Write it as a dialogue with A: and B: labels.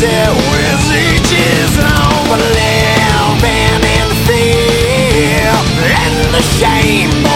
A: that with each but in fear and the shame.